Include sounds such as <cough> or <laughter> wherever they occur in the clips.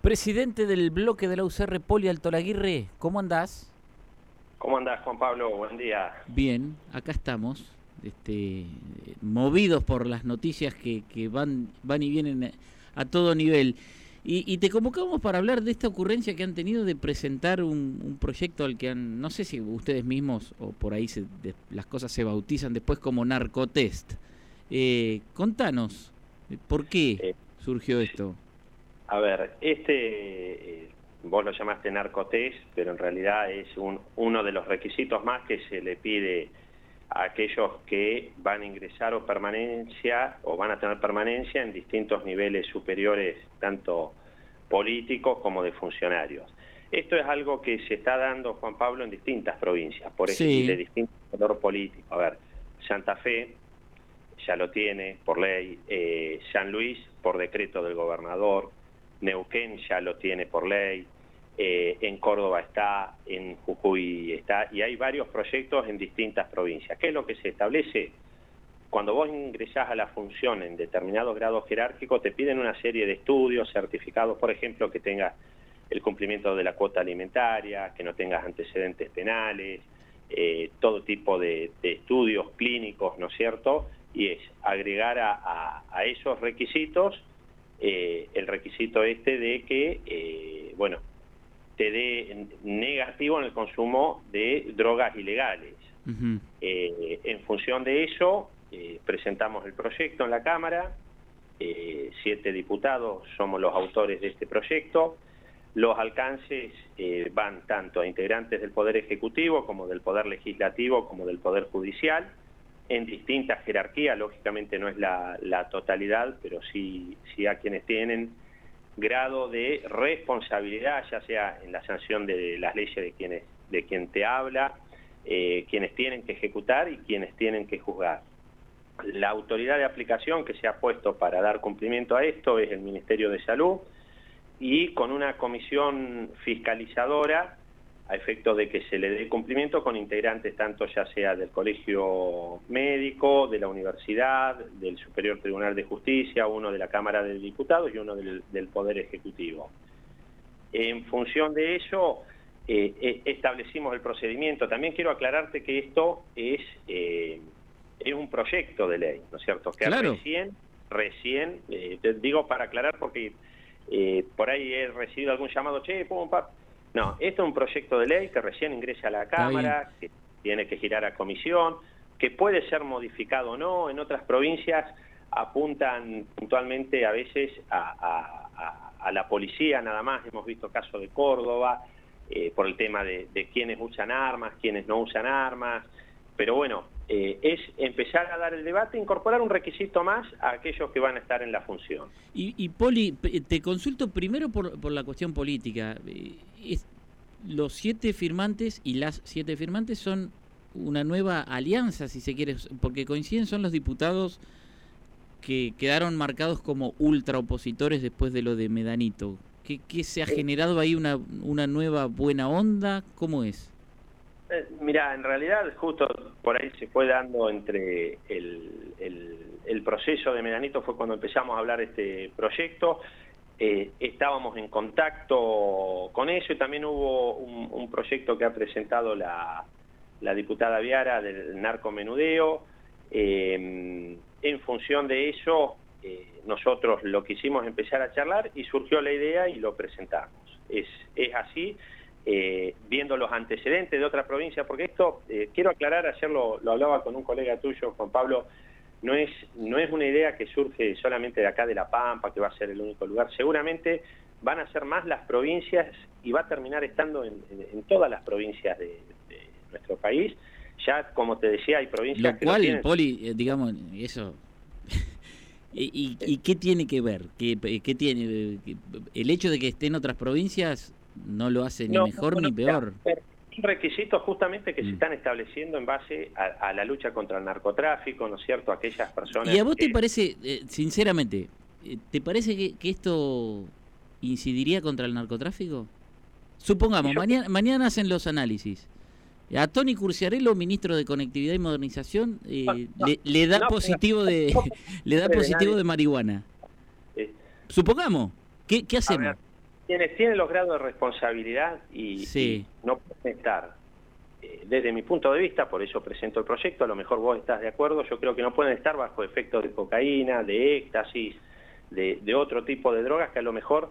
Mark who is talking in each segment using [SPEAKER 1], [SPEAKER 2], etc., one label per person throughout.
[SPEAKER 1] Presidente del bloque de la UCR, Poli Altolaguirre, ¿cómo andás?
[SPEAKER 2] ¿Cómo andás, Juan Pablo? Buen día.
[SPEAKER 1] Bien, acá estamos, este, movidos por las noticias que, que van, van y vienen a todo nivel. Y, te convocamos para hablar de esta ocurrencia que han tenido de presentar un, proyecto al que han, no sé si ustedes mismos o por ahí se, las cosas se bautizan después como narcotest. Eh, contanos, ¿por qué eh, surgió esto?
[SPEAKER 2] A ver, este, eh, vos lo llamaste narcotest, pero en realidad es un, uno de los requisitos más que se le pide a aquellos que van a ingresar o permanencia o van a tener permanencia en distintos niveles superiores, tanto políticos como de funcionarios. Esto es algo que se está dando, Juan Pablo, en distintas provincias, por ejemplo, de distinto color político. A ver, Santa Fe ya lo tiene por ley, eh, San Luis por decreto del gobernador, Neuquén ya lo tiene por ley, eh, en Córdoba está, en Jujuy está, y hay varios proyectos en distintas provincias. ¿Qué es lo que se establece? Cuando vos ingresás a la función en determinados grados jerárquicos, te piden una serie de estudios, certificados, por ejemplo, que tengas el cumplimiento de la cuota alimentaria, que no tengas antecedentes penales, eh, todo tipo de, estudios clínicos, ¿no es cierto? Y es agregar a esos requisitos eh, el requisito este de que, eh, bueno, te dé negativo en el consumo de drogas ilegales. Eh, en función de eso, presentamos el proyecto en la Cámara, siete diputados somos los autores de este proyecto, los alcances van tanto a integrantes del Poder Ejecutivo como del Poder Legislativo como del Poder Judicial, en distintas jerarquías, lógicamente no es la, totalidad, pero sí, a quienes tienen grado de responsabilidad, ya sea en la sanción de las leyes de quienes de quien te habla, eh, quienes tienen que ejecutar y quienes tienen que juzgar. La autoridad de aplicación que se ha puesto para dar cumplimiento a esto es el Ministerio de Salud y con una comisión fiscalizadora a efectos de que se le dé cumplimiento con integrantes tanto ya sea del colegio médico, de la universidad, del Superior Tribunal de Justicia, uno de la Cámara de Diputados y uno del, Poder Ejecutivo. En función de eso, eh, eh, establecimos el procedimiento. También quiero aclararte que esto es, eh, es un proyecto de ley, ¿no es cierto? Que recién, recién, te digo para aclarar porque por ahí he recibido algún llamado, che, pum, pap, no, esto es un proyecto de ley que recién ingresa a la Cámara, que tiene que girar a comisión, que puede ser modificado o no. En otras provincias apuntan puntualmente a veces a, la policía nada más. Hemos visto casos de Córdoba eh, por el tema de, de quienes usan armas, quienes no usan armas. Pero bueno, eh, es empezar a dar el debate, incorporar un requisito más a aquellos que van a estar en la función.
[SPEAKER 1] Y, Poli, te consulto primero por, por la cuestión política. Eh, los siete firmantes y las siete firmantes son una nueva alianza, si se quiere, porque coinciden, son los diputados que quedaron marcados como ultra opositores después de lo de Medanito. ¿Qué, qué se ha generado ahí una, una nueva buena onda? ¿Cómo es?
[SPEAKER 2] Eh, mira, en realidad justo por ahí se fue dando entre el, proceso de Medanito fue cuando empezamos a hablar este proyecto. Eh, estábamos en contacto con eso y también hubo un, proyecto que ha presentado la, diputada Viara del narcomenudeo. Eh, en función de eso, nosotros lo quisimos empezar a charlar y surgió la idea y lo presentamos. Es, es así. Eh, viendo los antecedentes de otra provincia, porque esto, eh, quiero aclarar, ayer lo, hablaba con un colega tuyo, Juan Pablo, no es, no es una idea que surge solamente de acá de La Pampa, que va a ser el único lugar, seguramente van a ser más las provincias y va a terminar estando en, todas las provincias de, nuestro país. Ya, como te decía, hay provincias
[SPEAKER 1] Lo cual, Poli, eh, digamos, eso... <laughs> ¿Y, y, qué tiene que ver? ¿Qué, ¿Qué, tiene? ¿El hecho de que esté en otras provincias no lo hace ni mejor ni peor.
[SPEAKER 2] Requisitos justamente que se mm. están estableciendo en base a, la lucha contra el narcotráfico, ¿no es cierto? Aquellas personas.
[SPEAKER 1] ¿Y a vos te parece, eh, sinceramente, eh, ¿te parece que, esto incidiría contra el narcotráfico? Supongamos, mañana, mañana hacen los análisis. A Tony Curciarello, ministro de Conectividad y Modernización, eh, le, da positivo de <laughs> le da positivo de marihuana. Supongamos, ¿qué, qué hacemos?
[SPEAKER 2] Quienes tienen los grados de responsabilidad y, no pueden estar, eh, desde mi punto de vista, por eso presento el proyecto, a lo mejor vos estás de acuerdo, yo creo que no pueden estar bajo efectos de cocaína, de éxtasis, de, otro tipo de drogas que a lo mejor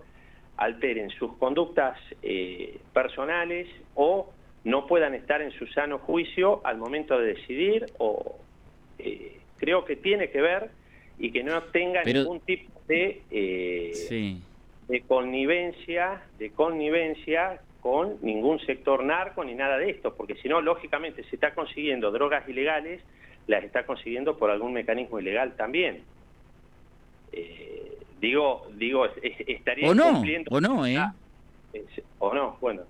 [SPEAKER 2] alteren sus conductas eh, personales o no puedan estar en su sano juicio al momento de decidir o eh, creo que tiene que ver y que no tenga ningún tipo de de connivencia, de connivencia con ningún sector narco ni nada de esto, porque si no, lógicamente, se está consiguiendo drogas ilegales, las está consiguiendo por algún mecanismo ilegal también. Eh, digo, digo, estaría
[SPEAKER 1] o no, O no, ¿eh?
[SPEAKER 2] o no, bueno.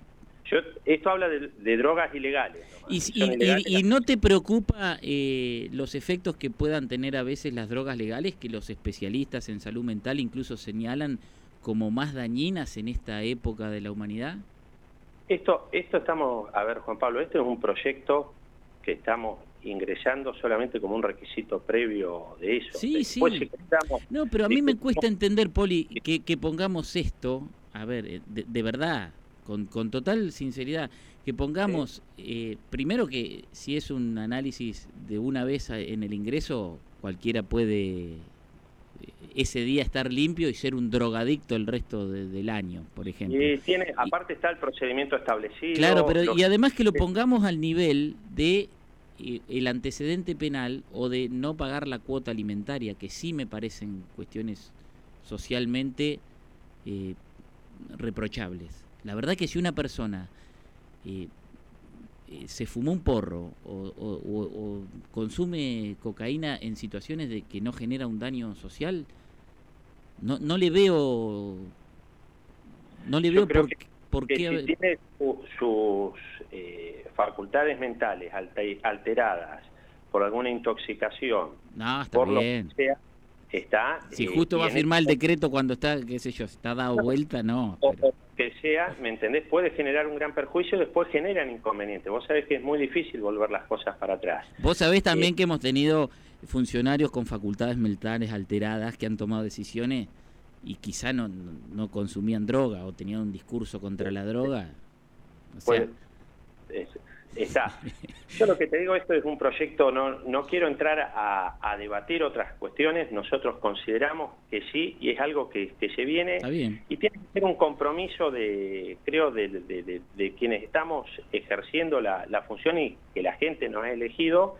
[SPEAKER 2] Yo, esto habla de, drogas ilegales.
[SPEAKER 1] Y, no te preocupa eh, los efectos que puedan tener a veces las drogas legales, que los especialistas en salud mental incluso señalan como más dañinas en esta época de la humanidad?
[SPEAKER 2] Esto, esto estamos, a ver Juan Pablo, este es un proyecto que estamos ingresando solamente como un requisito previo de eso.
[SPEAKER 1] Sí, sí. no, pero a mí me cuesta entender, Poli, que, que pongamos esto, a ver, eh, de, verdad, con, con, total sinceridad, que pongamos, eh, primero que si es un análisis de una vez en el ingreso, cualquiera puede ese día estar limpio y ser un drogadicto el resto del año, por ejemplo.
[SPEAKER 2] Y tiene, aparte está el procedimiento establecido.
[SPEAKER 1] Claro, pero y además que lo pongamos al nivel de eh, el antecedente penal o de no pagar la cuota alimentaria, que sí me parecen cuestiones socialmente eh, reprochables. La verdad que si una persona eh, se fumó un porro o, consume cocaína en situaciones de que no genera un daño social, no, no le veo no le veo por, qué
[SPEAKER 2] si tiene sus eh, facultades mentales alteradas por alguna intoxicación
[SPEAKER 1] no, está bien. sea
[SPEAKER 2] está
[SPEAKER 1] si justo va a firmar el decreto cuando está qué sé yo está dado vuelta no
[SPEAKER 2] que sea, ¿me entendés? Puede generar un gran perjuicio después generan inconvenientes. Vos sabés que es muy difícil volver las cosas para atrás.
[SPEAKER 1] Vos sabés también eh, que hemos tenido funcionarios con facultades mentales alteradas que han tomado decisiones y quizá no, no, consumían droga o tenían un discurso contra la droga. O sea,
[SPEAKER 2] Está. Yo lo que te digo, esto es un proyecto, no, no quiero entrar a, debatir otras cuestiones, nosotros consideramos que sí, y es algo que, se viene, y tiene que ser un compromiso de, creo, de, de, quienes estamos ejerciendo la, la función y que la gente nos ha elegido,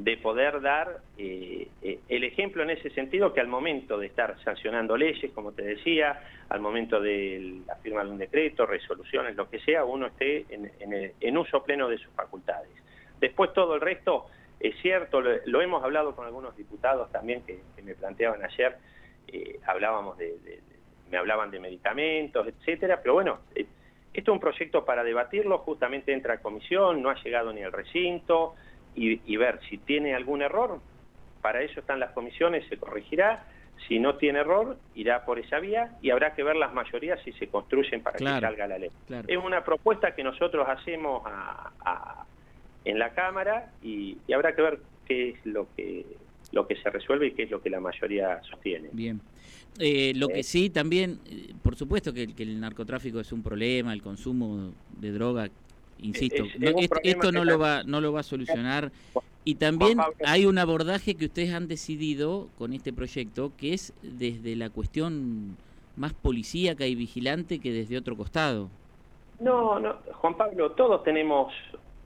[SPEAKER 2] de poder dar eh, eh, el ejemplo en ese sentido que al momento de estar sancionando leyes, como te decía, al momento de la firma de un decreto, resoluciones, lo que sea, uno esté en, uso pleno de sus facultades. Después todo el resto es cierto, lo, hemos hablado con algunos diputados también que, me planteaban ayer, eh, hablábamos de, me hablaban de medicamentos, etcétera, pero bueno, esto es un proyecto para debatirlo, justamente entra a comisión, no ha llegado ni al recinto, y, ver si tiene algún error, para eso están las comisiones, se corregirá, si no tiene error, irá por esa vía y habrá que ver las mayorías si se construyen para que salga la ley. Es una propuesta que nosotros hacemos en la Cámara y, habrá que ver qué es lo que lo que se resuelve y qué es lo que la mayoría sostiene.
[SPEAKER 1] Bien. Eh, lo que eh. sí, también, eh, por supuesto que, que, el narcotráfico es un problema, el consumo de droga insisto, esto no lo va no lo va a solucionar y también hay un abordaje que ustedes han decidido con este proyecto que es desde la cuestión más policíaca y vigilante que desde otro costado.
[SPEAKER 2] No, no, Juan Pablo, todos tenemos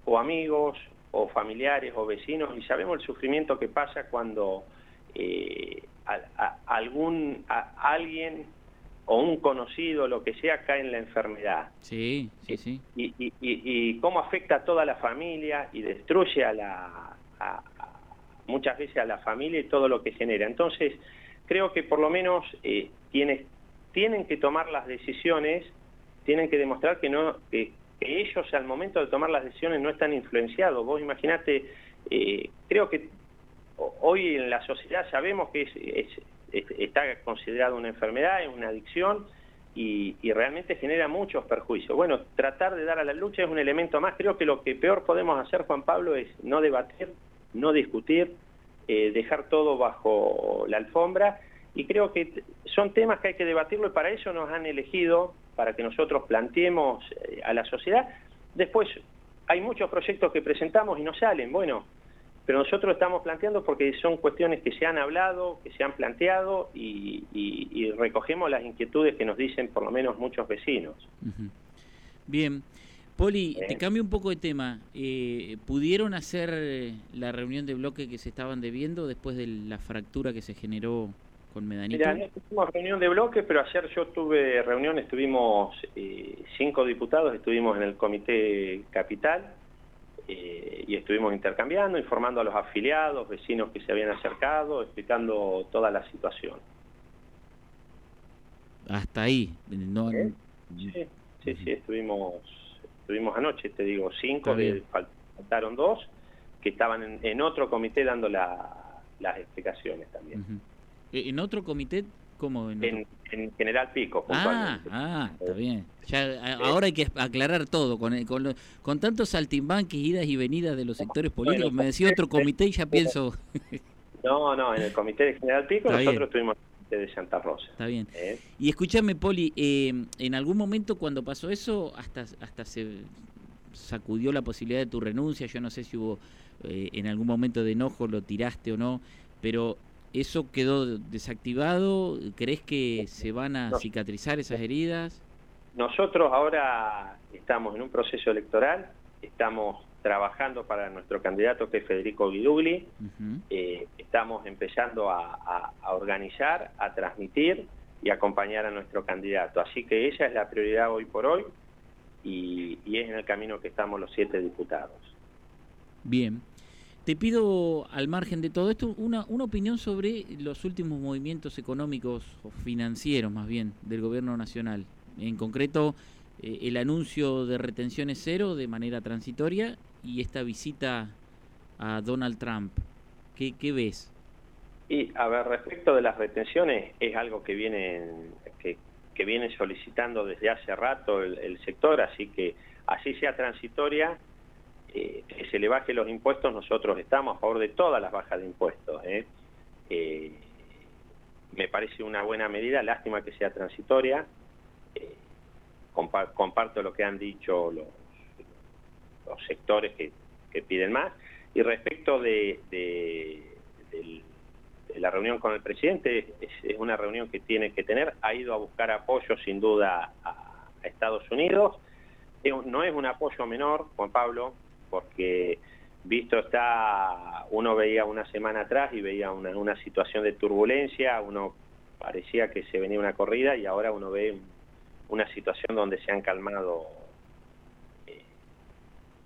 [SPEAKER 2] o amigos o familiares o vecinos y sabemos el sufrimiento que pasa cuando eh, algún alguien o un conocido, lo que sea, cae en la enfermedad.
[SPEAKER 1] Sí, sí, sí.
[SPEAKER 2] Y, y, y, cómo afecta a toda la familia y destruye a la, muchas veces a la familia y todo lo que genera. Entonces, creo que por lo menos eh, tienen que tomar las decisiones, tienen que demostrar que no que, ellos al momento de tomar las decisiones no están influenciados. Vos imaginate, eh, creo que hoy en la sociedad sabemos que es está considerado una enfermedad, es una adicción y, realmente genera muchos perjuicios. Bueno, tratar de dar a la lucha es un elemento más. Creo que lo que peor podemos hacer, Juan Pablo, es no debatir, no discutir, eh, dejar todo bajo la alfombra y creo que son temas que hay que debatirlo y para eso nos han elegido para que nosotros planteemos eh, a la sociedad. Después hay muchos proyectos que presentamos y no salen, bueno, pero nosotros estamos planteando porque son cuestiones que se han hablado, que se han planteado y, recogemos las inquietudes que nos dicen por lo menos muchos vecinos.
[SPEAKER 1] Bien. Poli, te cambio un poco de tema. Eh, ¿Pudieron hacer eh, la reunión de bloque que se estaban debiendo después de la fractura que se generó con Medanito?
[SPEAKER 2] Mira, no tuvimos reunión de bloque, pero ayer yo tuve reunión, estuvimos eh, cinco diputados, estuvimos en el comité capital y estuvimos intercambiando, informando a los afiliados, vecinos que se habían acercado, explicando toda la situación.
[SPEAKER 1] Hasta ahí. No,
[SPEAKER 2] sí, sí, sí, estuvimos Tuvimos anoche, te digo, cinco, faltaron dos, que estaban en, otro comité dando las explicaciones también.
[SPEAKER 1] ¿E, ¿En otro comité? ¿Cómo?
[SPEAKER 2] En, General Pico.
[SPEAKER 1] Ah, ah, está bien. Ya, ahora hay que aclarar todo. Con, con, con tantos saltimbanques, idas y venidas de los sectores políticos, me decía otro comité y ya pienso... <laughs>
[SPEAKER 2] no, no, en el comité de General Pico nosotros tuvimos de Santa Rosa.
[SPEAKER 1] Está bien. ¿Eh? Y escúchame, Poli, eh, en algún momento cuando pasó eso, hasta, hasta se sacudió la posibilidad de tu renuncia, yo no sé si hubo eh, en algún momento de enojo, lo tiraste o no, pero ¿eso quedó desactivado? ¿Crees que se van a cicatrizar esas heridas?
[SPEAKER 2] Nosotros ahora estamos en un proceso electoral, estamos trabajando para nuestro candidato que es Federico Guidugli. Eh, estamos empezando a, organizar, a transmitir y acompañar a nuestro candidato. Así que esa es la prioridad hoy por hoy y, es en el camino que estamos los siete diputados.
[SPEAKER 1] Bien. Te pido, al margen de todo esto, una, una opinión sobre los últimos movimientos económicos o financieros, más bien, del gobierno nacional. En concreto, eh, el anuncio de retenciones cero de manera transitoria y esta visita a Donald Trump. ¿Qué, qué ves?
[SPEAKER 2] Y a ver, respecto de las retenciones, es algo que vienen que, que viene solicitando desde hace rato el, sector, así que así sea transitoria, eh, que se le baje los impuestos, nosotros estamos a favor de todas las bajas de impuestos. ¿eh? Eh, me parece una buena medida, lástima que sea transitoria. comparto lo que han dicho los, los sectores que, piden más. Y respecto de, la reunión con el presidente, es, una reunión que tiene que tener, ha ido a buscar apoyo sin duda a, Estados Unidos. No es un apoyo menor, Juan Pablo, porque visto está, uno veía una semana atrás y veía una, una situación de turbulencia, uno parecía que se venía una corrida y ahora uno ve una situación donde se han calmado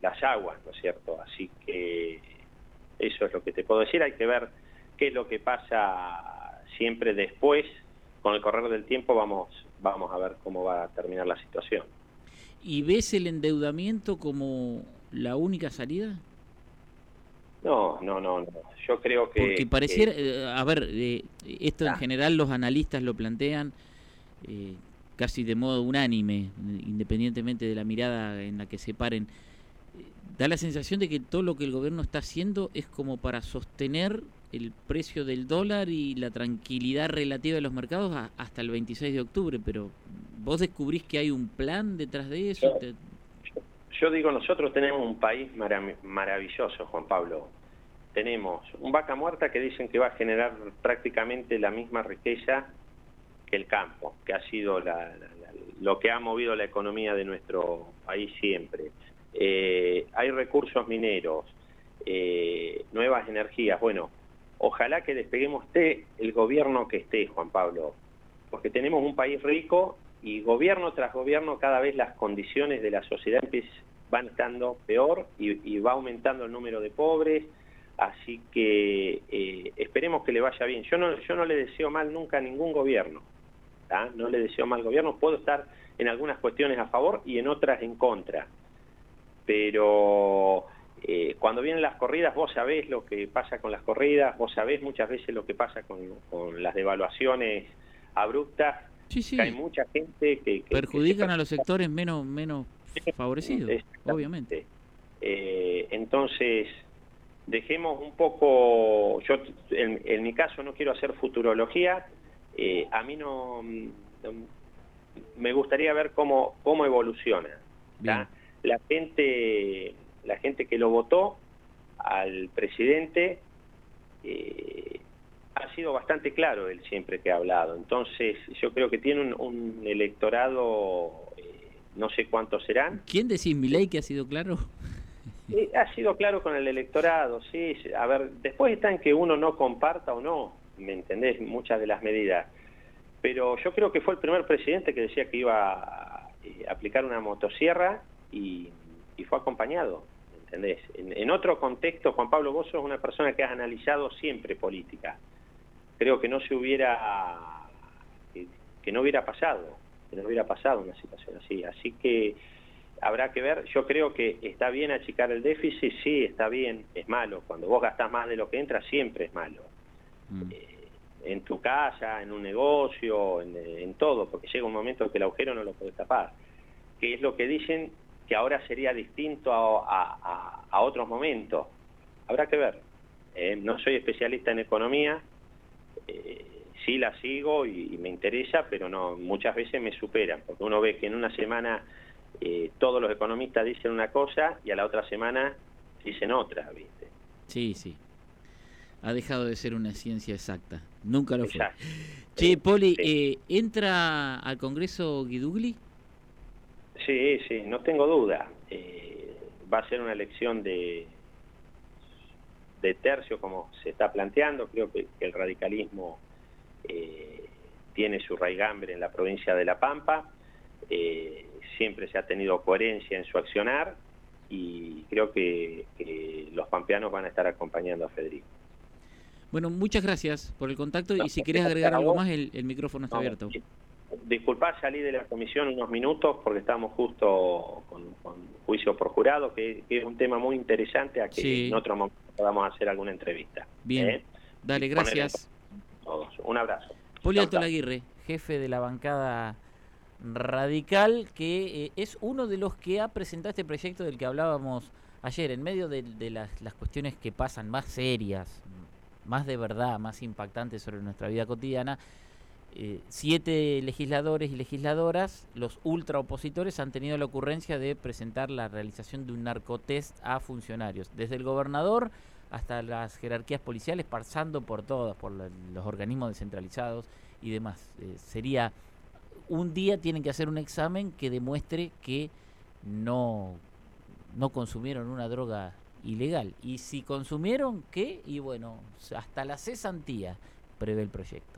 [SPEAKER 2] las aguas, ¿no es cierto? Así que eso es lo que te puedo decir. Hay que ver qué es lo que pasa siempre después. Con el correr del tiempo vamos, vamos a ver cómo va a terminar la situación.
[SPEAKER 1] ¿Y ves el endeudamiento como la única salida?
[SPEAKER 2] No, no, no, no. Yo creo que...
[SPEAKER 1] Porque pareciera, eh, a ver, eh, esto en ah. general los analistas lo plantean eh, casi de modo unánime, independientemente de la mirada en la que se paren da la sensación de que todo lo que el gobierno está haciendo es como para sostener el precio del dólar y la tranquilidad relativa de los mercados hasta el 26 de octubre, pero vos descubrís que hay un plan detrás de eso.
[SPEAKER 2] Yo, digo, nosotros tenemos un país maravilloso, Juan Pablo. Tenemos un vaca muerta que dicen que va a generar prácticamente la misma riqueza que el campo, que ha sido lo que ha movido la economía de nuestro país siempre eh, hay recursos mineros, eh, nuevas energías. Bueno, ojalá que despeguemos esté el gobierno que esté, Juan Pablo, porque tenemos un país rico y gobierno tras gobierno cada vez las condiciones de la sociedad van estando peor y, va aumentando el número de pobres, así que eh, esperemos que le vaya bien. Yo no, yo no le deseo mal nunca a ningún gobierno, no le deseo mal al gobierno, puedo estar en algunas cuestiones a favor y en otras en contra, pero eh, cuando vienen las corridas vos sabés lo que pasa con las corridas, vos sabés muchas veces lo que pasa con, las devaluaciones abruptas,
[SPEAKER 1] sí, sí.
[SPEAKER 2] hay mucha gente que...
[SPEAKER 1] Perjudican a los sectores menos, menos favorecidos, obviamente.
[SPEAKER 2] Eh, entonces, dejemos un poco, yo en, mi caso no quiero hacer futurología, eh, a mí no, me gustaría ver cómo, cómo evoluciona. La gente, la gente que lo votó al presidente eh, ha sido bastante claro él siempre que ha hablado. Entonces, yo creo que tiene un, electorado, no sé cuántos serán.
[SPEAKER 1] ¿Quién decís, ley que ha sido claro?
[SPEAKER 2] ha sido claro con el electorado, sí. A ver, después está en que uno no comparta o no, ¿me entendés? Muchas de las medidas. Pero yo creo que fue el primer presidente que decía que iba a eh, aplicar una motosierra y, fue acompañado, ¿entendés? En, otro contexto, Juan Pablo Bozo es una persona que ha analizado siempre política. Creo que no se hubiera, que no hubiera pasado, que no hubiera pasado una situación así. Así que habrá que ver, yo creo que está bien achicar el déficit, sí, está bien, es malo. Cuando vos gastás más de lo que entra, siempre es malo. Mm. Eh, en tu casa, en un negocio, en, todo, porque llega un momento en que el agujero no lo puedes tapar. Que es lo que dicen que ahora sería distinto a, otros momentos. Habrá que ver. Eh, no soy especialista en economía, eh, sí la sigo y, y, me interesa, pero no muchas veces me superan, porque uno ve que en una semana eh, todos los economistas dicen una cosa y a la otra semana dicen otra, ¿viste?
[SPEAKER 1] Sí, sí. Ha dejado de ser una ciencia exacta. Nunca lo fue. Che, Poli, eh, ¿entra al Congreso Guidugli?
[SPEAKER 2] Sí, sí, no tengo duda. Eh, va a ser una elección de, de tercio como se está planteando. Creo que, el radicalismo tiene su raigambre en la provincia de La Pampa. Eh, siempre se ha tenido coherencia en su accionar y creo que, los pampeanos van a estar acompañando a Federico.
[SPEAKER 1] Bueno, muchas gracias por el contacto y si querés agregar algo más, el, micrófono está abierto.
[SPEAKER 2] Disculpad, salí de la comisión unos minutos porque estamos justo con, juicio por jurado, que, es un tema muy interesante a que en otro momento podamos hacer alguna entrevista.
[SPEAKER 1] Bien, ¿eh? dale, gracias.
[SPEAKER 2] Un abrazo.
[SPEAKER 1] Poli Alto Laguirre, jefe de la bancada radical que eh, es uno de los que ha presentado este proyecto del que hablábamos ayer, en medio de, las, cuestiones que pasan más serias, más de verdad, más impactantes sobre nuestra vida cotidiana. Eh, siete legisladores y legisladoras, los ultra opositores, han tenido la ocurrencia de presentar la realización de un narcotest a funcionarios, desde el gobernador hasta las jerarquías policiales, pasando por todas, por los organismos descentralizados y demás. Eh, sería un día tienen que hacer un examen que demuestre que no, no consumieron una droga ilegal. Y si consumieron, ¿qué? Y bueno, hasta la cesantía prevé el proyecto.